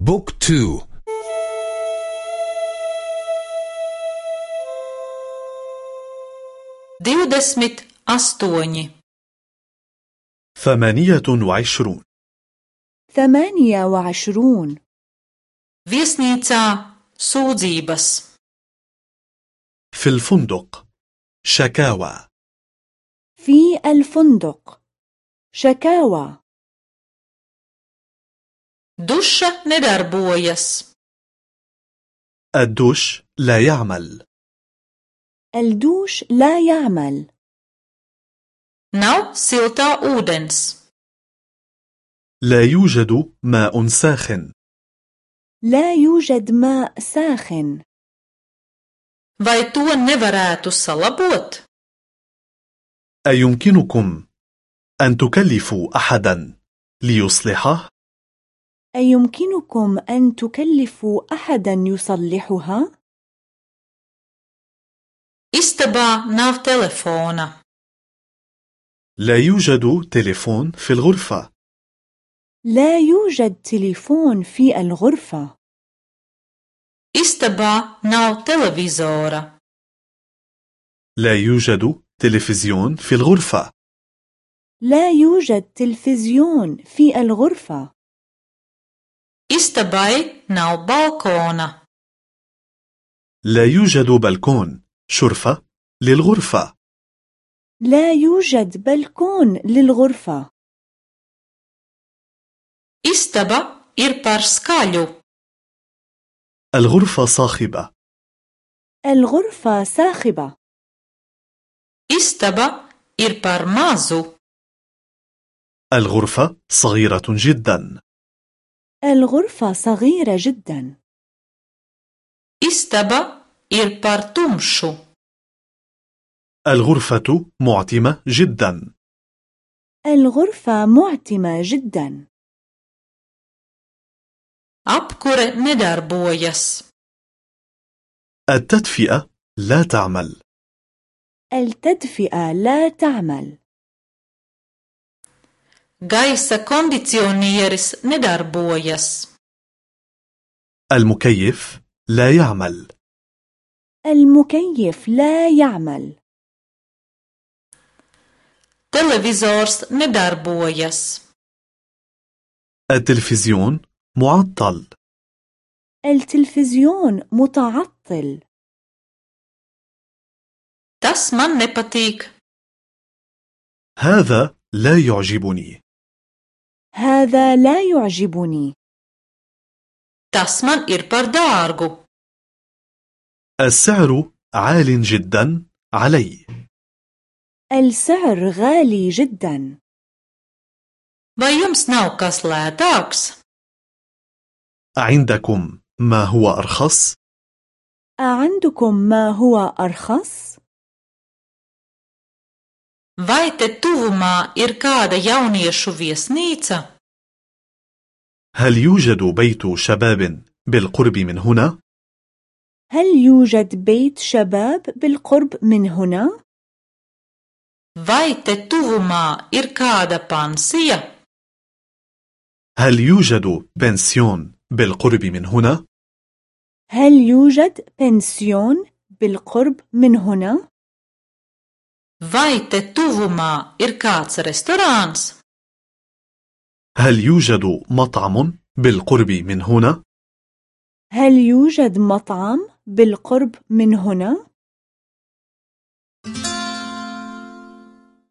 بوك تو. divdesmit astoņi ثمانية وعشرون. ثمانية وعشرون. viesnīcā sūdzības في الفندق. شكاوى. في الفندق. شكاوى. Duša nedarbojas الدوش لا يعمل الدوش لا يعمل nav siltā ūdens لا يوجد ماء ساخن لا يوجد ماء ساخن vai to nevarētu salabot? أيمكنكم أن تكلفوا أحدا ليصلحه؟ أيمكنكم أن تكلفوا أحدا يصلحها؟ istabā nav telefona. لا يوجد تليفون في الغرفة. لا يوجد تليفون في الغرفة. Istabā nav televizora. لا يوجد تلفزيون في الغرفة. لا يوجد تلفزيون في الغرفة. Istabai nav balkona. لا يوجد بلكون شرفة للغرفة. لا يوجد بلكون للغرفة. Istaba ir par skaļu. الغرفة صاخبة. الغرفة صاخبة. Istaba ir par mazu. الغرفة صغيرة جدا. الغرفة صغيرة جدا. istaba ir par tumšu الغرفة معتمة جدا. الغرفة معتمة جدا. apkure nedarbojas التدفئة لا تعمل. التدفئة لا تعمل. Gaisa kondicionieris nedarbojas. المكيف لا يعمل. المكيف لا يعمل. Televizors nedarbojas. التلفزيون معطل. التلفزيون متعطل. Tas man nepatīk. هذا لا يعجبني. هذا لا يعجبني. tas man ir par dārgu السعر عال جدا علي. السعر غالي جدا. vai jums nav kas lētāks عندكم ما هو أرخص؟ أعندكم ما هو أرخص؟ Vai te tuvumā ir kāda jauniešu viesnīca هل يوجد بيت شباب بالقرب من هنا؟ هل يوجد بيت شباب بالقرب من هنا؟ vai te tuvumā ir kāda pansija هل يوجد بنسيون بالقرب من هنا؟ هل يوجد بنسيون بالقرب من هنا؟ Vai te tuvumā ir kāds restorāns هل يوجد مطعم بالقرب من هنا؟ هل يوجد مطعم بالقرب من هنا؟